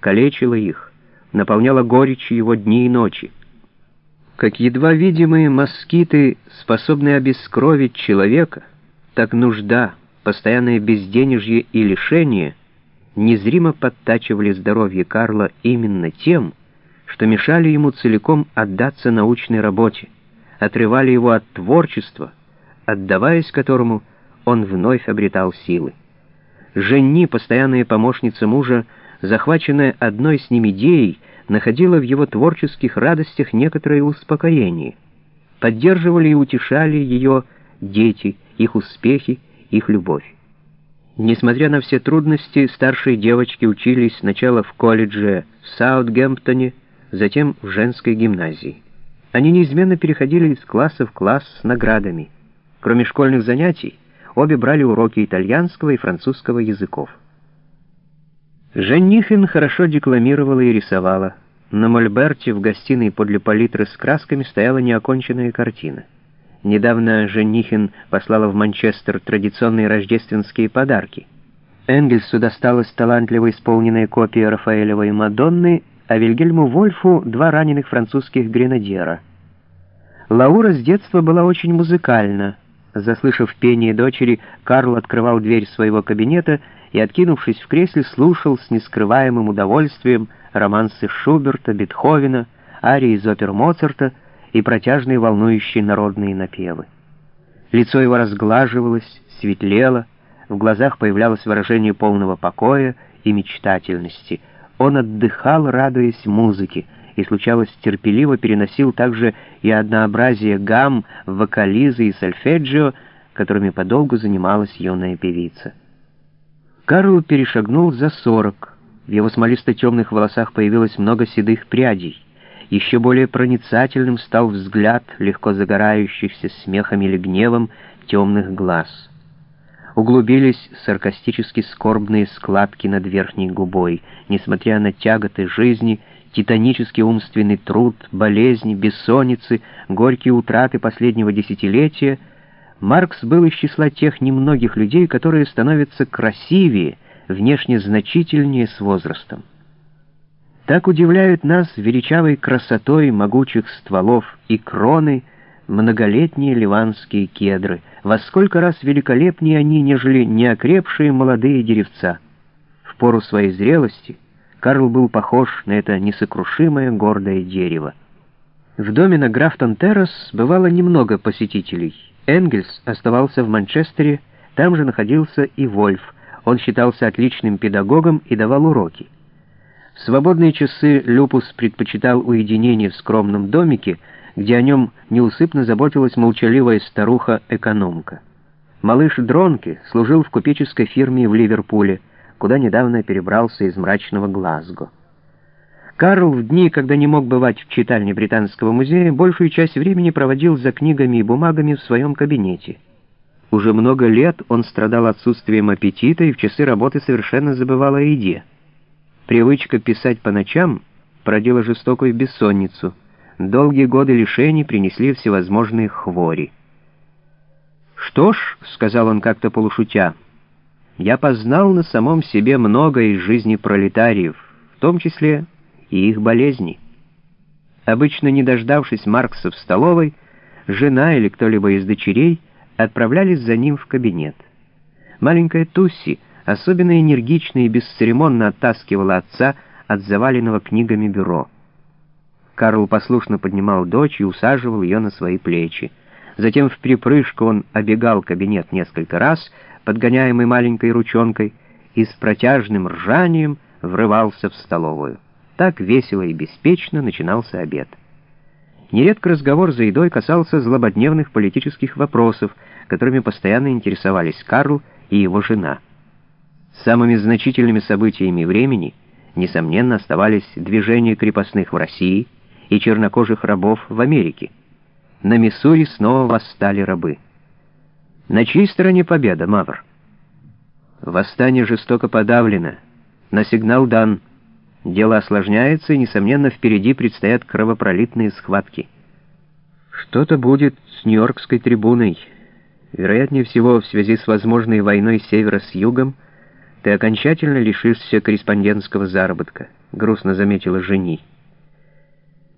калечила их, наполняла горечью его дни и ночи. Как едва видимые москиты, способные обескровить человека, так нужда, постоянное безденежье и лишение незримо подтачивали здоровье Карла именно тем, что мешали ему целиком отдаться научной работе, отрывали его от творчества, отдаваясь которому он вновь обретал силы. Женни, постоянная помощница мужа, захваченная одной с ним идеей, находила в его творческих радостях некоторое успокоение. Поддерживали и утешали ее дети, их успехи, их любовь. Несмотря на все трудности, старшие девочки учились сначала в колледже в Саутгемптоне, затем в женской гимназии. Они неизменно переходили из класса в класс с наградами. Кроме школьных занятий, обе брали уроки итальянского и французского языков. Женнихин хорошо декламировала и рисовала. На мольберте в гостиной подле палитры с красками стояла неоконченная картина. Недавно Женихин послала в Манчестер традиционные рождественские подарки. Энгельсу досталась талантливо исполненная копия Рафаэлевой Мадонны, а Вильгельму Вольфу — два раненых французских гренадера. Лаура с детства была очень музыкальна. Заслышав пение дочери, Карл открывал дверь своего кабинета и, откинувшись в кресле, слушал с нескрываемым удовольствием романсы Шуберта, Бетховена, арии из опер Моцарта и протяжные волнующие народные напевы. Лицо его разглаживалось, светлело, в глазах появлялось выражение полного покоя и мечтательности — он отдыхал, радуясь музыке, и, случалось, терпеливо переносил также и однообразие гамм, вокализы и сольфеджио, которыми подолгу занималась юная певица. Карл перешагнул за сорок. В его смолисто-темных волосах появилось много седых прядей. Еще более проницательным стал взгляд, легко загорающихся смехом или гневом, темных глаз. Углубились саркастически скорбные складки над верхней губой. Несмотря на тяготы жизни, титанический умственный труд, болезни, бессонницы, горькие утраты последнего десятилетия, Маркс был из числа тех немногих людей, которые становятся красивее, внешне значительнее с возрастом. Так удивляют нас величавой красотой могучих стволов и кроны, многолетние ливанские кедры. Во сколько раз великолепнее они, нежели неокрепшие молодые деревца. В пору своей зрелости Карл был похож на это несокрушимое гордое дерево. В доме на Графтон-Террас бывало немного посетителей. Энгельс оставался в Манчестере, там же находился и Вольф. Он считался отличным педагогом и давал уроки. В свободные часы Люпус предпочитал уединение в скромном домике, где о нем неусыпно заботилась молчаливая старуха-экономка. Малыш Дронки служил в купеческой фирме в Ливерпуле, куда недавно перебрался из мрачного Глазго. Карл в дни, когда не мог бывать в читальне Британского музея, большую часть времени проводил за книгами и бумагами в своем кабинете. Уже много лет он страдал отсутствием аппетита и в часы работы совершенно забывал о еде. Привычка писать по ночам породила жестокую бессонницу — долгие годы лишений принесли всевозможные хвори. «Что ж», — сказал он как-то полушутя, — «я познал на самом себе много из жизни пролетариев, в том числе и их болезни». Обычно, не дождавшись Маркса в столовой, жена или кто-либо из дочерей отправлялись за ним в кабинет. Маленькая Тусси особенно энергично и бесцеремонно оттаскивала отца от заваленного книгами бюро. Карл послушно поднимал дочь и усаживал ее на свои плечи. Затем в припрыжку он обегал кабинет несколько раз, подгоняемый маленькой ручонкой, и с протяжным ржанием врывался в столовую. Так весело и беспечно начинался обед. Нередко разговор за едой касался злободневных политических вопросов, которыми постоянно интересовались Карл и его жена. Самыми значительными событиями времени, несомненно, оставались движение крепостных в России — и чернокожих рабов в Америке. На Миссури снова восстали рабы. На чьей стороне победа, Мавр? Восстание жестоко подавлено. На сигнал дан. Дело осложняется, и, несомненно, впереди предстоят кровопролитные схватки. Что-то будет с Нью-Йоркской трибуной. Вероятнее всего, в связи с возможной войной севера с югом, ты окончательно лишишься корреспондентского заработка», — грустно заметила жени.